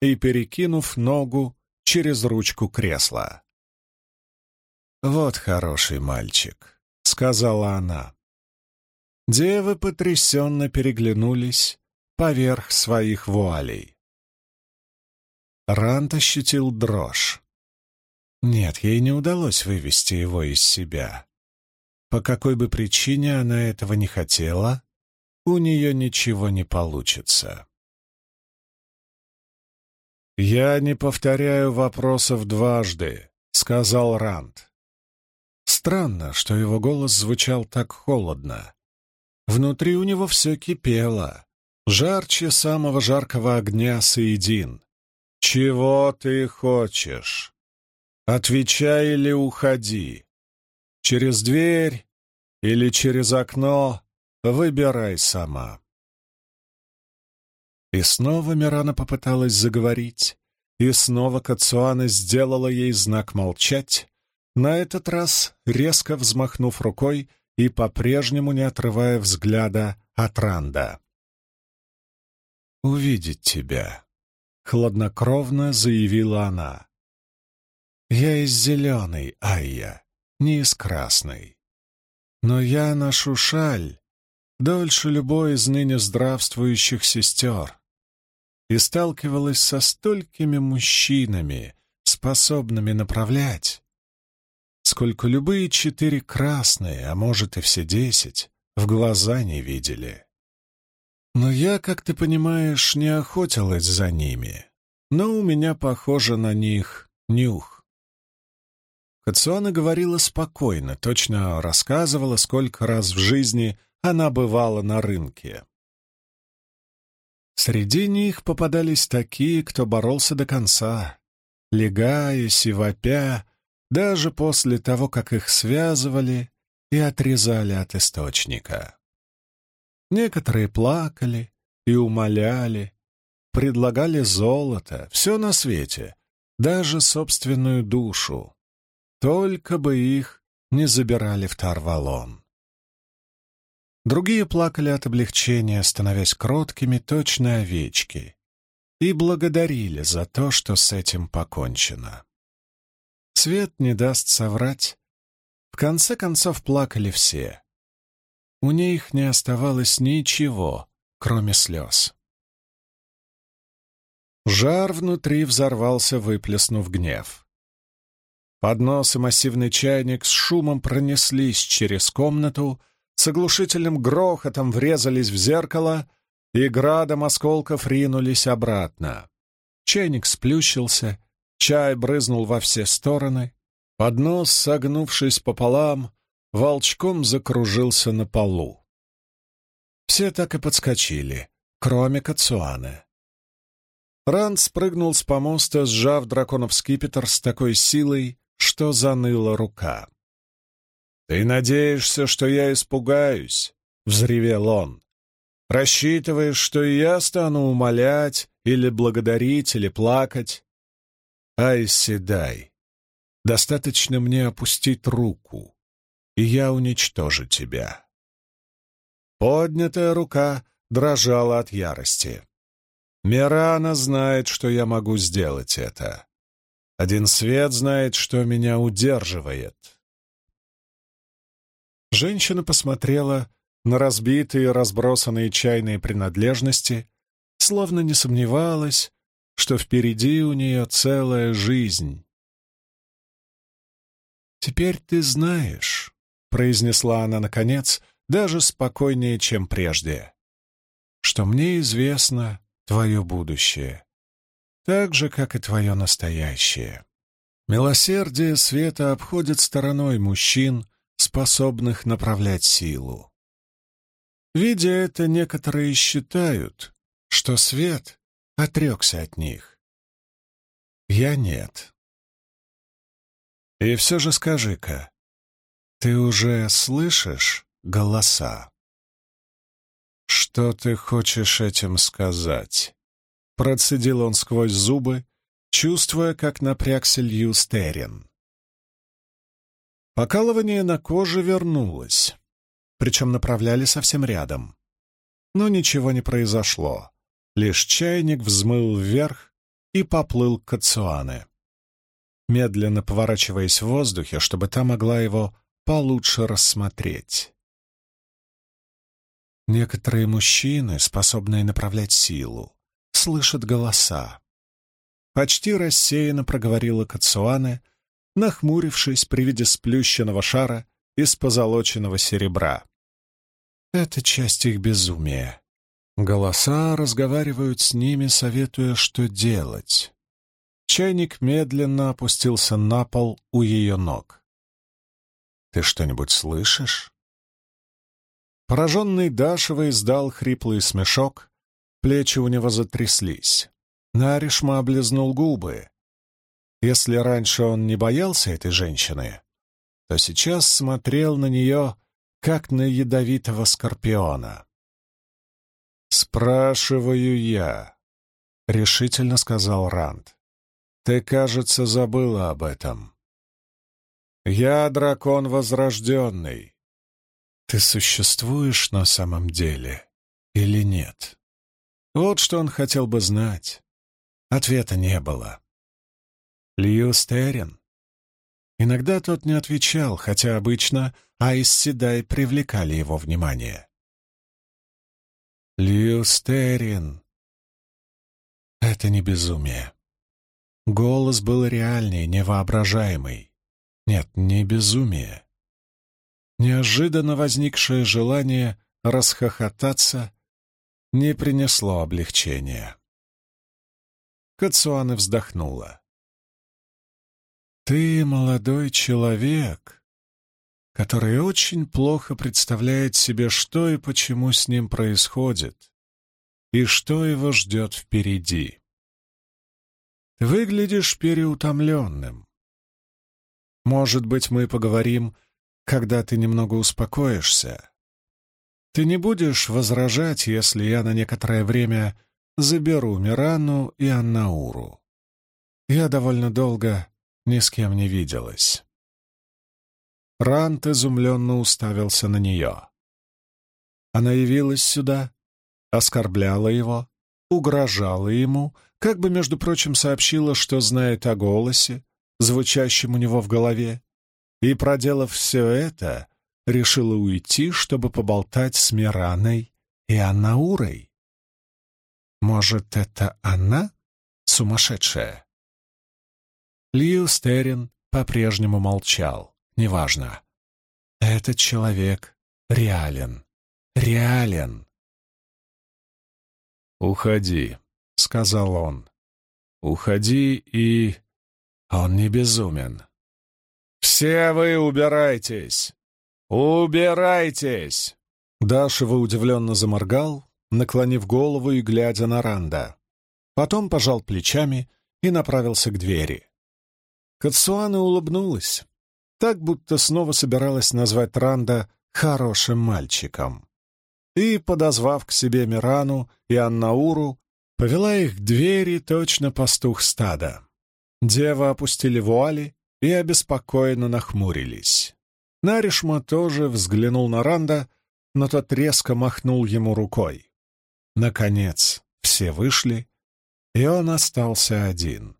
и перекинув ногу через ручку кресла. «Вот хороший мальчик», — сказала она. Девы потрясенно переглянулись поверх своих вуалей. Рант ощутил дрожь. Нет, ей не удалось вывести его из себя. По какой бы причине она этого не хотела, у нее ничего не получится. «Я не повторяю вопросов дважды», — сказал Ранд. Странно, что его голос звучал так холодно. Внутри у него все кипело, жарче самого жаркого огня соедин. «Чего ты хочешь? Отвечай или уходи. Через дверь или через окно выбирай сама». И снова Мирана попыталась заговорить, и снова Кацуана сделала ей знак молчать, на этот раз резко взмахнув рукой и по-прежнему не отрывая взгляда от Ранда. «Увидеть тебя», — хладнокровно заявила она. «Я из зеленой, Айя, не из красной. Но я ношу шаль дольше любой из ныне здравствующих сестер и сталкивалась со столькими мужчинами, способными направлять, сколько любые четыре красные, а может и все десять, в глаза не видели. Но я, как ты понимаешь, не охотилась за ними, но у меня, похоже, на них нюх. Кациона говорила спокойно, точно рассказывала, сколько раз в жизни она бывала на рынке. Среди них попадались такие, кто боролся до конца, легаясь и вопя, даже после того, как их связывали и отрезали от источника. Некоторые плакали и умоляли, предлагали золото, все на свете, даже собственную душу, только бы их не забирали в Тарвалон. Другие плакали от облегчения, становясь кроткими, точно овечки, и благодарили за то, что с этим покончено. Свет не даст соврать. В конце концов плакали все. У них не оставалось ничего, кроме слез. Жар внутри взорвался, выплеснув гнев. Поднос и массивный чайник с шумом пронеслись через комнату, с оглушительным грохотом врезались в зеркало и градом осколков ринулись обратно. Чайник сплющился, Чай брызнул во все стороны, поднос, согнувшись пополам, волчком закружился на полу. Все так и подскочили, кроме Кацуаны. Ранд спрыгнул с помоста, сжав драконов скипетр с такой силой, что заныла рука. «Ты надеешься, что я испугаюсь?» — взревел он. «Рассчитываешь, что и я стану умолять, или благодарить, или плакать? Айседай, достаточно мне опустить руку, и я уничтожу тебя. Поднятая рука дрожала от ярости. Мирана знает, что я могу сделать это. Один свет знает, что меня удерживает. Женщина посмотрела на разбитые разбросанные чайные принадлежности, словно не сомневалась, что впереди у нее целая жизнь. «Теперь ты знаешь, — произнесла она наконец, даже спокойнее, чем прежде, — «что мне известно твое будущее, так же, как и твое настоящее. Милосердие света обходит стороной мужчин, способных направлять силу. Видя это, некоторые считают, что свет отрекся от них. Я нет. И все же скажи-ка, ты уже слышишь голоса? Что ты хочешь этим сказать? Процедил он сквозь зубы, чувствуя, как напрягся Лью Стерин. Покалывание на коже вернулось, причем направляли совсем рядом. Но ничего не произошло. Лишь чайник взмыл вверх и поплыл к Кацуане, медленно поворачиваясь в воздухе, чтобы та могла его получше рассмотреть. Некоторые мужчины, способные направлять силу, слышат голоса. Почти рассеянно проговорила Кацуане, нахмурившись при виде сплющенного шара из позолоченного серебра. Это часть их безумия. Голоса разговаривают с ними, советуя, что делать. Чайник медленно опустился на пол у ее ног. «Ты что-нибудь слышишь?» Пораженный Дашева издал хриплый смешок, плечи у него затряслись. Наришма облизнул губы. Если раньше он не боялся этой женщины, то сейчас смотрел на нее, как на ядовитого скорпиона. «Спрашиваю я», — решительно сказал Ранд. «Ты, кажется, забыла об этом. Я дракон возрожденный. Ты существуешь на самом деле или нет?» Вот что он хотел бы знать. Ответа не было. Лью Стерин. Иногда тот не отвечал, хотя обычно Айс Седай привлекали его внимание. Льюстерин. Это не безумие. Голос был реальный, невоображаемый. Нет, не безумие. Неожиданно возникшее желание расхохотаться не принесло облегчения. Кацуана вздохнула. «Ты молодой человек, который очень плохо представляет себе, что и почему с ним происходит, и что его ждет впереди. выглядишь переутомленным. Может быть, мы поговорим, когда ты немного успокоишься. Ты не будешь возражать, если я на некоторое время заберу Мирану и Аннауру. Я довольно долго ни с кем не виделась. Рант изумленно уставился на нее. Она явилась сюда, оскорбляла его, угрожала ему, как бы, между прочим, сообщила, что знает о голосе, звучащем у него в голове, и, проделав все это, решила уйти, чтобы поболтать с Мираной и Анаурой. Может, это она сумасшедшая? Лью Стерин по-прежнему молчал. Неважно. Этот человек реален. Реален. «Уходи», — сказал он. «Уходи и...» Он не безумен. «Все вы убирайтесь! Убирайтесь!» Дашева удивленно заморгал, наклонив голову и глядя на Ранда. Потом пожал плечами и направился к двери. Кацуана улыбнулась так будто снова собиралась назвать Ранда «хорошим мальчиком». И, подозвав к себе Мирану и Аннауру, повела их к двери точно пастух стада. Девы опустили вуали и обеспокоенно нахмурились. Наришма тоже взглянул на Ранда, но тот резко махнул ему рукой. Наконец, все вышли, и он остался один.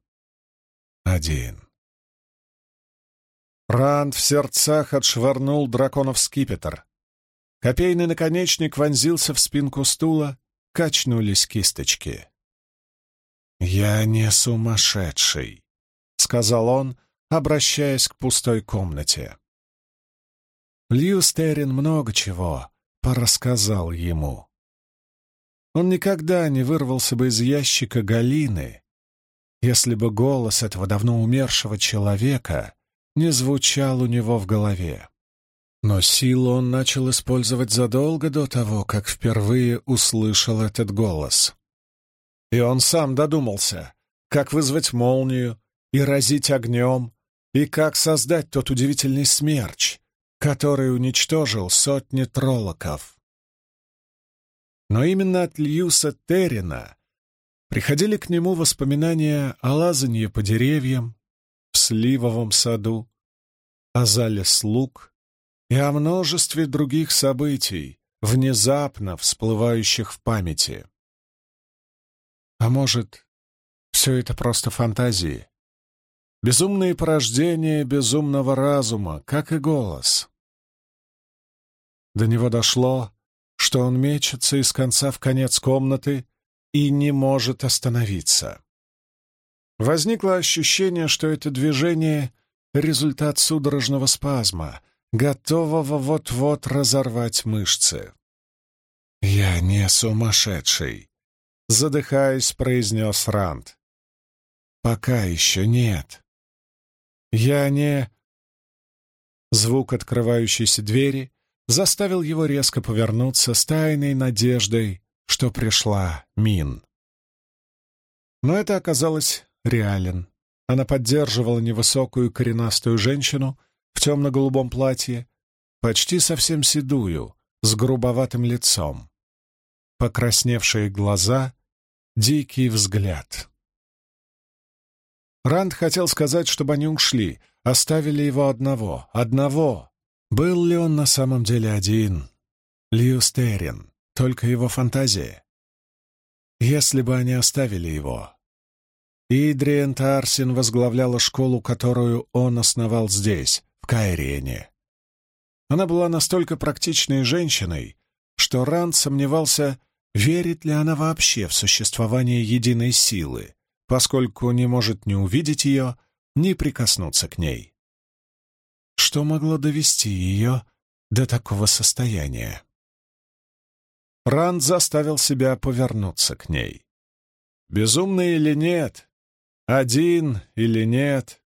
Один. Ранд в сердцах отшвырнул драконов скипетр. Копейный наконечник вонзился в спинку стула, качнулись кисточки. «Я не сумасшедший», — сказал он, обращаясь к пустой комнате. Льюстерин много чего порассказал ему. Он никогда не вырвался бы из ящика Галины, если бы голос этого давно умершего человека не звучал у него в голове. Но силу он начал использовать задолго до того, как впервые услышал этот голос. И он сам додумался, как вызвать молнию и разить огнем, и как создать тот удивительный смерч, который уничтожил сотни троллоков. Но именно от Льюса Террина приходили к нему воспоминания о лазанье по деревьям, в сливовом саду, о зале слуг и о множестве других событий, внезапно всплывающих в памяти. А может, все это просто фантазии? Безумные порождения безумного разума, как и голос. До него дошло, что он мечется из конца в конец комнаты и не может остановиться. Возникло ощущение, что это движение — результат судорожного спазма, готового вот-вот разорвать мышцы. «Я не сумасшедший», — задыхаясь, произнес Ранд. «Пока еще нет. Я не...» Звук открывающейся двери заставил его резко повернуться с тайной надеждой, что пришла Мин. Но это оказалось реален. Она поддерживала невысокую коренастую женщину в темно-голубом платье, почти совсем седую, с грубоватым лицом. Покрасневшие глаза, дикий взгляд. Ранд хотел сказать, чтобы они ушли, оставили его одного, одного. Был ли он на самом деле один? Льюстерин, только его фантазия. Если бы они оставили его. Идриен Тарсин возглавляла школу, которую он основал здесь, в Кайриене. Она была настолько практичной женщиной, что Ранд сомневался, верит ли она вообще в существование единой силы, поскольку не может ни увидеть ее, ни прикоснуться к ней. Что могло довести ее до такого состояния? Ранд заставил себя повернуться к ней. Безумный или нет, один или нет,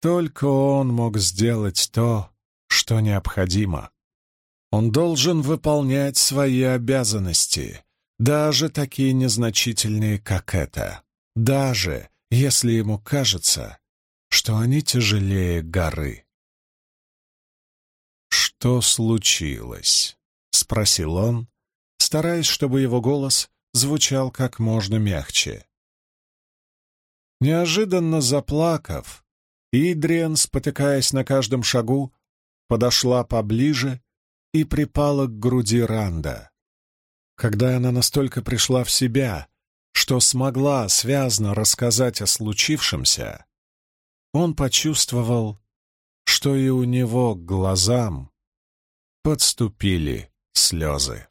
только он мог сделать то, что необходимо. Он должен выполнять свои обязанности, даже такие незначительные, как это, даже если ему кажется, что они тяжелее горы. «Что случилось?» — спросил он, стараясь, чтобы его голос звучал как можно мягче. Неожиданно заплакав, Идриан, спотыкаясь на каждом шагу, подошла поближе и припала к груди Ранда. Когда она настолько пришла в себя, что смогла связно рассказать о случившемся, он почувствовал, что и у него к глазам подступили слезы.